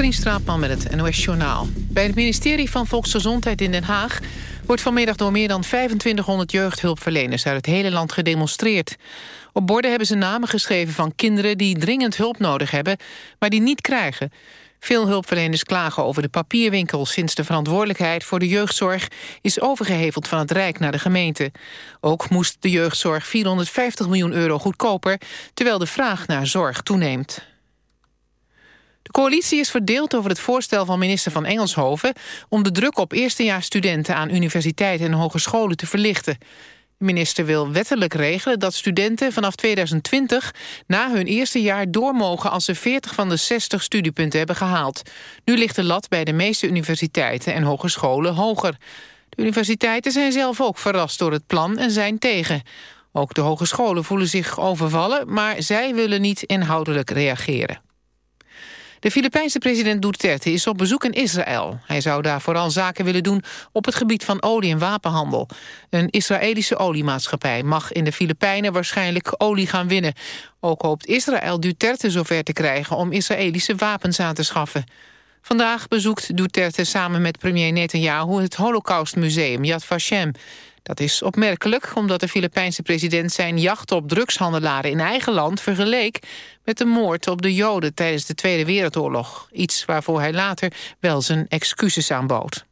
Katrien Straatman met het NOS Journaal. Bij het ministerie van Volksgezondheid in Den Haag... wordt vanmiddag door meer dan 2500 jeugdhulpverleners... uit het hele land gedemonstreerd. Op borden hebben ze namen geschreven van kinderen... die dringend hulp nodig hebben, maar die niet krijgen. Veel hulpverleners klagen over de papierwinkel... sinds de verantwoordelijkheid voor de jeugdzorg is overgeheveld van het Rijk naar de gemeente. Ook moest de jeugdzorg 450 miljoen euro goedkoper... terwijl de vraag naar zorg toeneemt. De coalitie is verdeeld over het voorstel van minister van Engelshoven... om de druk op eerstejaarsstudenten aan universiteiten en hogescholen te verlichten. De minister wil wettelijk regelen dat studenten vanaf 2020... na hun eerste jaar door mogen als ze 40 van de 60 studiepunten hebben gehaald. Nu ligt de lat bij de meeste universiteiten en hogescholen hoger. De universiteiten zijn zelf ook verrast door het plan en zijn tegen. Ook de hogescholen voelen zich overvallen... maar zij willen niet inhoudelijk reageren. De Filipijnse president Duterte is op bezoek in Israël. Hij zou daar vooral zaken willen doen op het gebied van olie- en wapenhandel. Een Israëlische oliemaatschappij mag in de Filipijnen waarschijnlijk olie gaan winnen. Ook hoopt Israël Duterte zover te krijgen om Israëlische wapens aan te schaffen. Vandaag bezoekt Duterte samen met premier Netanyahu het Holocaustmuseum Yad Vashem. Dat is opmerkelijk omdat de Filipijnse president zijn jacht op drugshandelaren in eigen land vergeleek met de moord op de Joden tijdens de Tweede Wereldoorlog. Iets waarvoor hij later wel zijn excuses aanbood.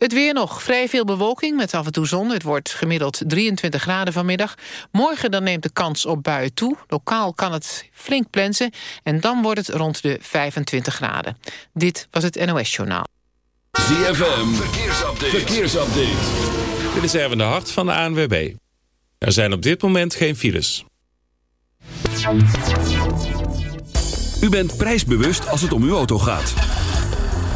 Het weer nog. Vrij veel bewolking met af en toe zon. Het wordt gemiddeld 23 graden vanmiddag. Morgen dan neemt de kans op buien toe. Lokaal kan het flink plensen. En dan wordt het rond de 25 graden. Dit was het NOS Journaal. ZFM. Verkeersupdate. Verkeersupdate. Dit is even de hart van de ANWB. Er zijn op dit moment geen files. U bent prijsbewust als het om uw auto gaat.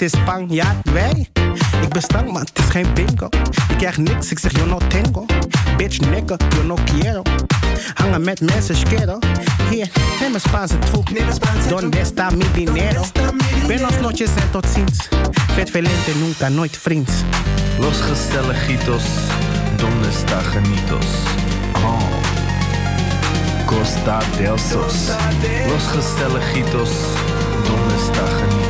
Het is Spanjaard, wij. Ik ben stank, maar het is geen bingo. Ik krijg niks, ik zeg yo no tengo. Bitch, nigga, yo no quiero. Hangen met mensen, schero. Hier, neem een Spaanse troep. Donde está mi dinero? Buenos noches en tot ziens. Vet velente, nunca, nooit vriends. Los gezelligitos, donde está genitos? Oh. Costa del Sos. Los gezelligitos, donde está genitos?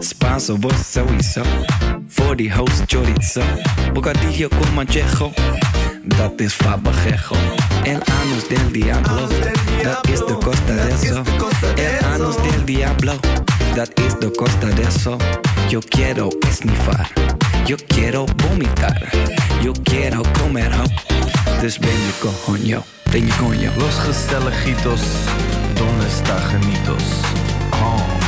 Spanso, vos sowieso. Voor die host chorizo. Bocadillo con manchejo. Dat is fabajejo. El anus del diablo. Dat is de costa de eso. El anus del diablo. Dat is de costa de eso. Yo quiero esnifar. Yo quiero vomitar. Yo quiero comer. Dus ben je coño. Ben je coño. Los gezelligitos, donde está genitos? Oh.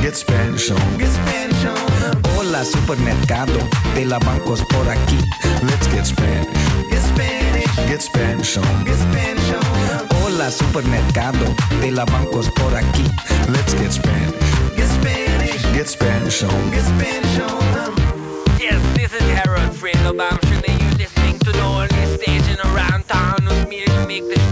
Get Spanish on. Get Spanish on. Hola supermercado de la bancos por aquí. Let's get Spanish. Get Spanish. Get Spanish on. Get Spanish on. Hola supermercado de la bancos por aquí. Let's get Spanish. Get Spanish. Get Spanish on. Get Spanish on. Yes, this is Harold Friend. I'm sure that you're listening to the only station around town with me to make the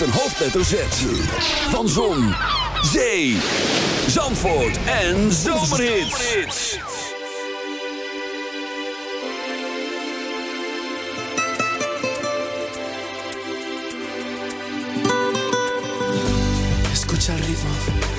met een hoofdletter Z. Van Zon, Zee, Zandvoort en Zomerhits. Escucha el ritmo.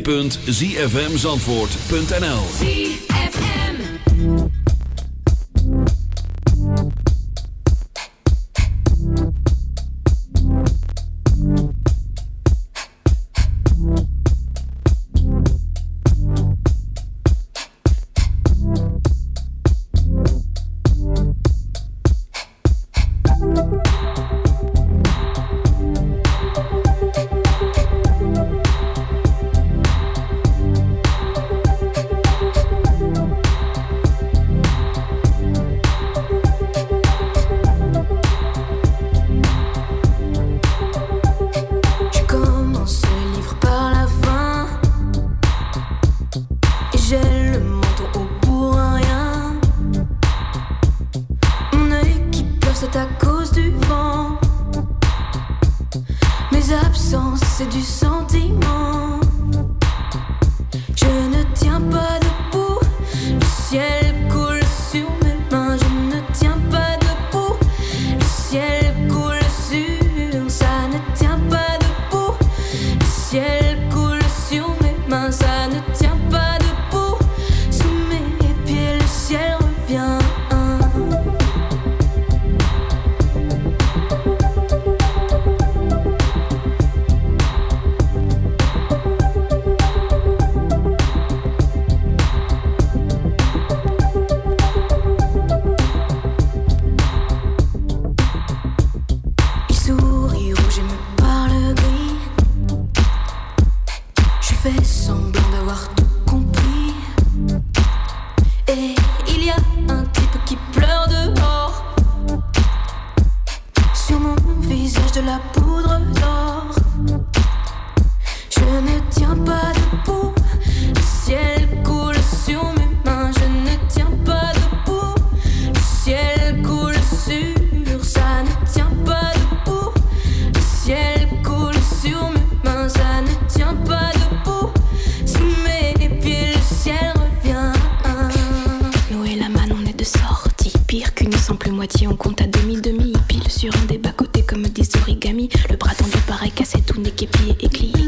www.zfmzandvoort.nl moitié, on compte à demi-demi. Pile sur un des bas-côtés comme des origamis. Le bras tendu paraît cassé, tout n'est qu'épié et éclié.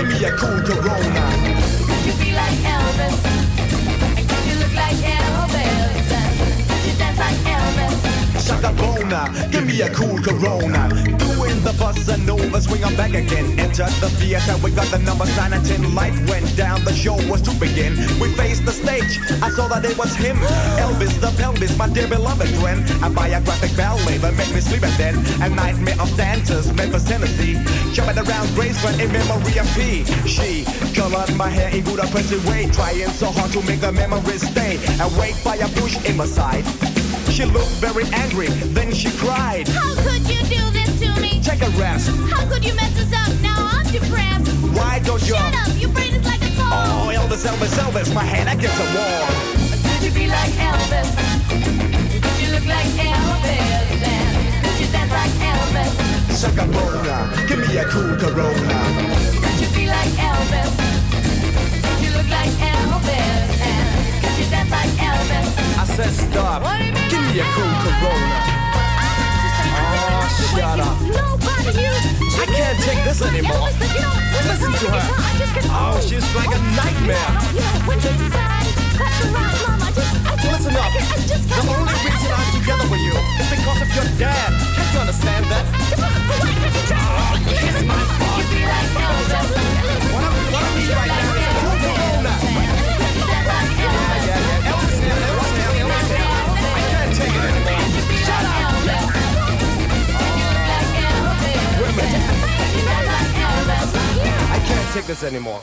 Give me a cool Corona. Could you be like Elvis? And could you look like Elvis? You dance like Elvis? Shaka Bona, give me a cool Corona. Doing the bossa nova, swing on back again. Enter the theater, we got the numbers 9 and 10. Light went down, the show was to begin. We faced the stage, I saw that it was him. Elvis the pelvis, my dear beloved friend. A biographic ballet that made me sleep at then. A nightmare of dancers, Memphis, Tennessee. Jumping around Graceland in memory of P. She colored my hair in good oppressive way. Trying so hard to make the memories stay. Awake by a bush in my side. She looked very angry, then she cried. How could you do this? Take a rest. How could you mess us up? Now I'm depressed. Why don't you? Shut up, your brain is like a car. Oh, Elvis, Elvis, Elvis, my hand against the wall. Could you be like Elvis? Could you look like Elvis? And could you dance like Elvis? Shaka Bona, give me a cool Corona. Could you be like Elvis? Could you look like Elvis? And could you dance like Elvis? I said stop. Give me a cool Corona. Shut up. Nobody. I can't take this anymore. Listen to her. Oh, she's like a nightmare. Listen up. The only reason I'm together with you is because of your dad. Can't you understand that? Oh, kiss my butt. What I need right now take this anymore.